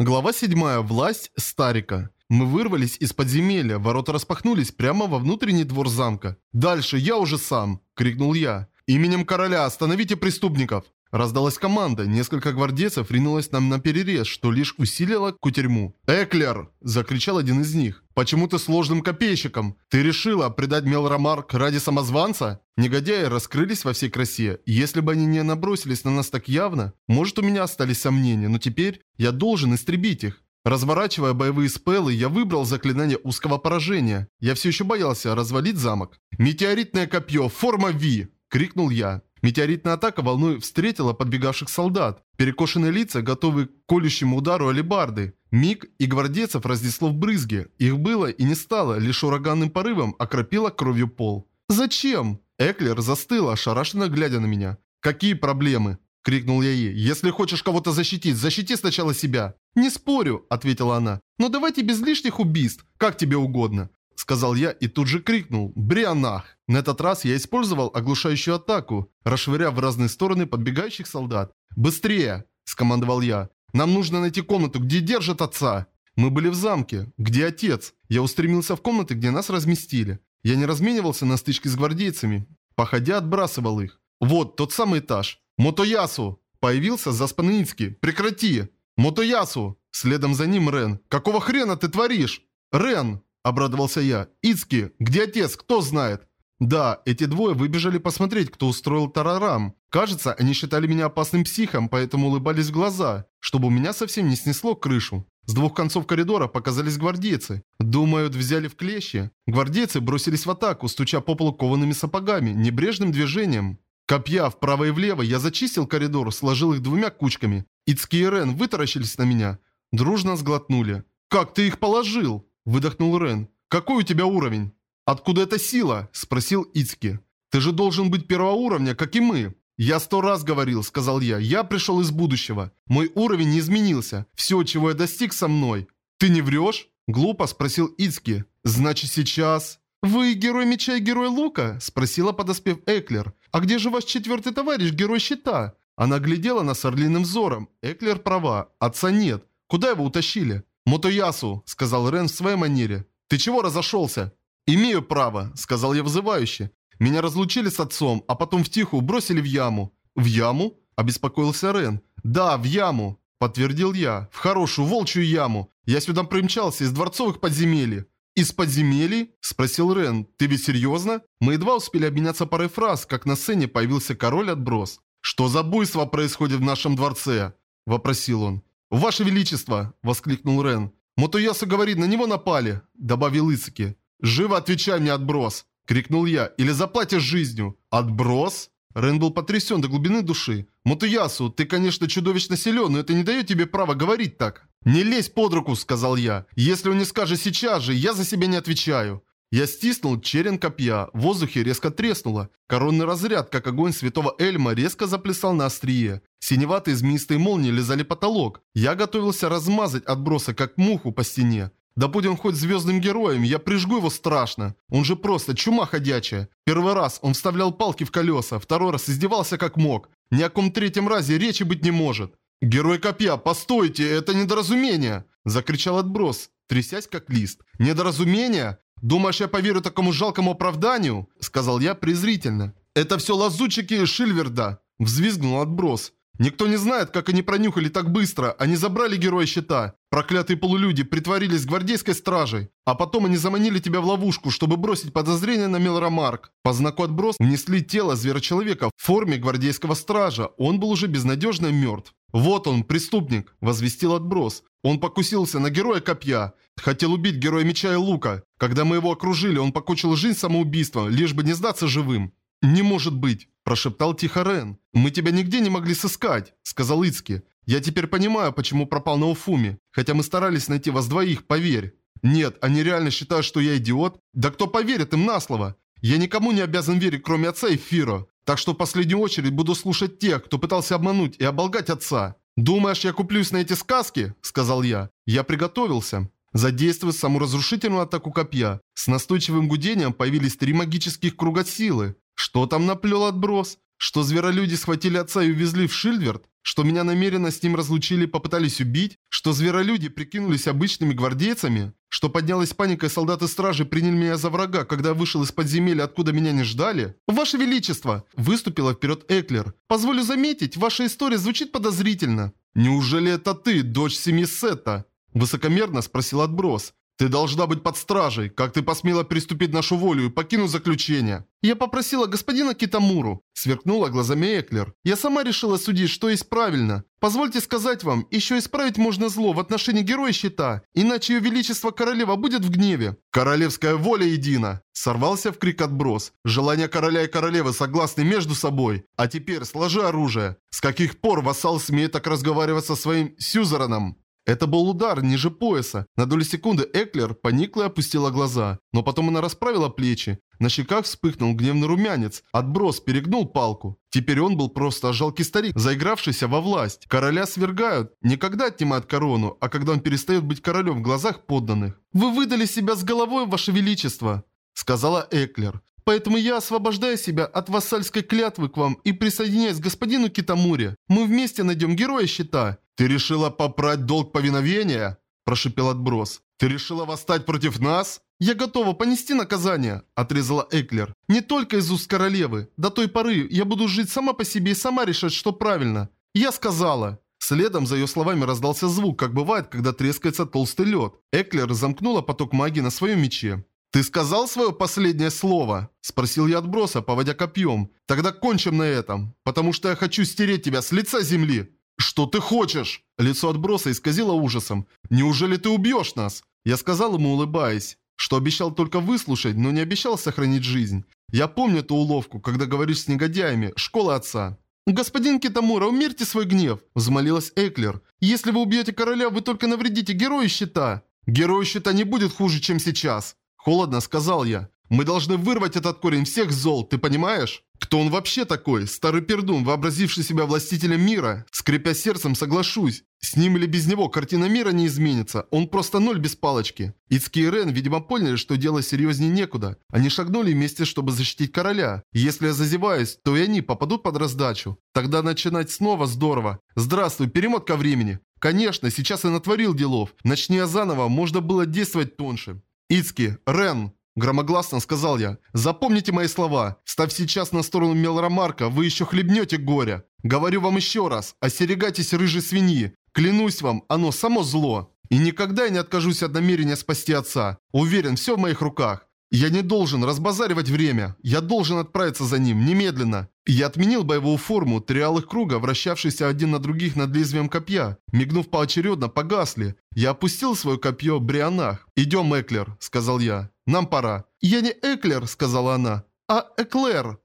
Глава 7. Власть Старика. Мы вырвались из подземелья, ворота распахнулись прямо во внутренний двор замка. «Дальше, я уже сам!» – крикнул я. «Именем короля остановите преступников!» Раздалась команда, несколько гвардейцев ринулось нам на перерез, что лишь усилило кутерьму. «Эклер!» – закричал один из них. «Почему ты сложным копейщиком? Ты решила предать Мелромарк ради самозванца?» Негодяи раскрылись во всей красе. Если бы они не набросились на нас так явно, может у меня остались сомнения, но теперь я должен истребить их. Разворачивая боевые спеллы, я выбрал заклинание узкого поражения. Я все еще боялся развалить замок. «Метеоритное копье, форма V!» – крикнул я. Метеоритная атака волной встретила подбегавших солдат. Перекошенные лица, готовые к колющему удару алебарды. Миг и гвардейцев разнесло в брызги. Их было и не стало, лишь ураганным порывом окропило кровью пол. «Зачем?» Эклер застыла, ошарашенно глядя на меня. «Какие проблемы?» – крикнул я ей. «Если хочешь кого-то защитить, защити сначала себя». «Не спорю», – ответила она. «Но давайте без лишних убийств, как тебе угодно сказал я и тут же крикнул «Брианах!». На этот раз я использовал оглушающую атаку, расшвыряв в разные стороны подбегающих солдат. «Быстрее!» – скомандовал я. «Нам нужно найти комнату, где держат отца!» Мы были в замке. Где отец? Я устремился в комнаты, где нас разместили. Я не разменивался на стычки с гвардейцами. Походя, отбрасывал их. Вот, тот самый этаж. Мотоясу! Появился заспанный Ицки. Прекрати! Мотоясу! Следом за ним Рен. Какого хрена ты творишь? Рен! Обрадовался я. «Ицки, где отец? Кто знает?» Да, эти двое выбежали посмотреть, кто устроил тарарам. Кажется, они считали меня опасным психом, поэтому улыбались в глаза, чтобы у меня совсем не снесло крышу. С двух концов коридора показались гвардейцы. Думают, взяли в клещи. Гвардейцы бросились в атаку, стуча по полу коваными сапогами, небрежным движением. Копья вправо и влево, я зачистил коридор, сложил их двумя кучками. Ицки и Рен вытаращились на меня. Дружно сглотнули. «Как ты их положил?» Выдохнул Рен. «Какой у тебя уровень?» «Откуда эта сила?» – спросил Ицки. «Ты же должен быть первого уровня, как и мы». «Я сто раз говорил», – сказал я. «Я пришел из будущего. Мой уровень не изменился. Все, чего я достиг со мной». «Ты не врешь?» – глупо спросил Ицки. «Значит, сейчас...» «Вы герой меча и герой лука?» – спросила подоспев Эклер. «А где же ваш четвертый товарищ, герой щита?» Она глядела на с орлиным взором. Эклер права. Отца нет. Куда его утащили? «Мотоясу», — сказал Рен в своей манере. «Ты чего разошелся?» «Имею право», — сказал я вызывающе. «Меня разлучили с отцом, а потом втиху бросили в яму». «В яму?» – обеспокоился Рен. «Да, в яму», – подтвердил я. «В хорошую волчью яму. Я сюда примчался из дворцовых подземелий». «Из подземелий?» – спросил Рен. «Ты ведь серьезно?» Мы едва успели обменяться парой фраз, как на сцене появился король-отброс. «Что за буйство происходит в нашем дворце?» – вопросил он. «Ваше Величество!» – воскликнул Рен. «Мотоясу говорит, на него напали!» – добавил Ицуки. «Живо отвечай мне, отброс!» – крикнул я. «Или заплатишь жизнью!» «Отброс?» Рен был потрясен до глубины души. «Мотоясу, ты, конечно, чудовищно силен, но это не дает тебе права говорить так!» «Не лезь под руку!» – сказал я. «Если он не скажет сейчас же, я за себя не отвечаю!» Я стиснул черен копья, в воздухе резко треснуло. Коронный разряд, как огонь святого Эльма, резко заплясал на острие. Синеватые змеистые молнии лизали потолок. Я готовился размазать отброса, как муху по стене. Да будь он хоть звездным героем, я прижгу его страшно. Он же просто чума ходячая. Первый раз он вставлял палки в колеса, второй раз издевался как мог. Ни о ком третьем разе речи быть не может. «Герой копья, постойте, это недоразумение!» Закричал отброс, трясясь как лист. «Недоразумение? «Думаешь, я поверю такому жалкому оправданию?» – сказал я презрительно. «Это все лазутчики Шильверда!» – взвизгнул отброс. «Никто не знает, как они пронюхали так быстро. Они забрали героя щита. Проклятые полулюди притворились гвардейской стражей. А потом они заманили тебя в ловушку, чтобы бросить подозрение на Мелромарк. По знаку отброс внесли тело зверочеловека в форме гвардейского стража. Он был уже безнадежно мертв. «Вот он, преступник», – возвестил отброс. Он покусился на героя копья. Хотел убить героя меча и лука. Когда мы его окружили, он покончил жизнь самоубийством, лишь бы не сдаться живым. «Не может быть», – прошептал тихо Рен. «Мы тебя нигде не могли сыскать», – сказал Ицки. «Я теперь понимаю, почему пропал на Уфуме. Хотя мы старались найти вас двоих, поверь». «Нет, они реально считают, что я идиот? Да кто поверит им на слово? Я никому не обязан верить, кроме отца и Фиро. Так что в последнюю очередь буду слушать тех, кто пытался обмануть и оболгать отца». «Думаешь, я куплюсь на эти сказки?» – сказал я. Я приготовился. Задействуя саму разрушительную атаку копья, с настойчивым гудением появились три магических круга силы. Что там наплел отброс? Что зверолюди схватили отца и увезли в Шильдверд? Что меня намеренно с ним разлучили и попытались убить? Что зверолюди прикинулись обычными гвардейцами? Что поднялась паника и солдаты стражи приняли меня за врага, когда я вышел из подземелья, откуда меня не ждали? Ваше Величество! Выступила вперед Эклер. Позволю заметить, ваша история звучит подозрительно. Неужели это ты, дочь семьи Сета? Высокомерно спросил отброс. «Ты должна быть под стражей. Как ты посмела приступить нашу волю и покинуть заключение?» «Я попросила господина Китамуру», – сверкнула глазами Эклер. «Я сама решила судить, что есть правильно. Позвольте сказать вам, еще исправить можно зло в отношении героя щита, иначе ее величество королева будет в гневе». «Королевская воля едина!» – сорвался в крик отброс. «Желания короля и королевы согласны между собой. А теперь сложи оружие. С каких пор вассал смеет так разговаривать со своим сюзераном?» Это был удар ниже пояса. На долю секунды Эклер поникла и опустила глаза. Но потом она расправила плечи. На щеках вспыхнул гневный румянец. Отброс перегнул палку. Теперь он был просто жалкий старик, заигравшийся во власть. Короля свергают. Не когда отнимают корону, а когда он перестает быть королем в глазах подданных. «Вы выдали себя с головой, ваше величество», — сказала Эклер. Поэтому я освобождаю себя от вассальской клятвы к вам и присоединяюсь к господину Китамуре. Мы вместе найдем героя щита. Ты решила попрать долг повиновения? Прошипел отброс. Ты решила восстать против нас? «Я готова понести наказание», – отрезала Эклер. «Не только из уст королевы. До той поры я буду жить сама по себе и сама решать, что правильно. Я сказала». Следом за ее словами раздался звук, как бывает, когда трескается толстый лед. Эклер замкнула поток магии на своем мече. «Ты сказал свое последнее слово?» – спросил я отброса, поводя копьем. «Тогда кончим на этом, потому что я хочу стереть тебя с лица земли!» «Что ты хочешь?» Лицо отброса исказило ужасом. «Неужели ты убьешь нас?» Я сказал ему, улыбаясь, что обещал только выслушать, но не обещал сохранить жизнь. Я помню эту уловку, когда говоришь с негодяями, школа отца. «Господин Китамура, умерьте свой гнев!» – взмолилась Эклер. «Если вы убьете короля, вы только навредите герою щита!» «Герою щита не будет хуже, чем сейчас!» Холодно сказал я. Мы должны вырвать этот корень всех зол, ты понимаешь? Кто он вообще такой? Старый пердун, вообразивший себя властителем мира? Скрипя сердцем, соглашусь. С ним или без него картина мира не изменится. Он просто ноль без палочки. Ицки и Рен, видимо, поняли, что дело серьезнее некуда. Они шагнули вместе, чтобы защитить короля. Если я зазеваюсь, то и они попадут под раздачу. Тогда начинать снова здорово. Здравствуй, перемотка времени. Конечно, сейчас я натворил делов. Начни я заново, можно было действовать тоньше. «Ицки, Рен!» Громогласно сказал я. «Запомните мои слова. Став сейчас на сторону Мелромарка, вы еще хлебнете горя. Говорю вам еще раз. Остерегайтесь рыжей свиньи. Клянусь вам, оно само зло. И никогда я не откажусь от намерения спасти отца. Уверен, все в моих руках. Я не должен разбазаривать время. Я должен отправиться за ним, немедленно. Я отменил боевую форму, три алых круга, вращавшиеся один на других над лезвием копья. Мигнув поочередно, погасли. Я опустил свое копье Брианах. «Идем, Эклер», — сказал я. «Нам пора». «Я не Эклер», — сказала она, — «а Эклер».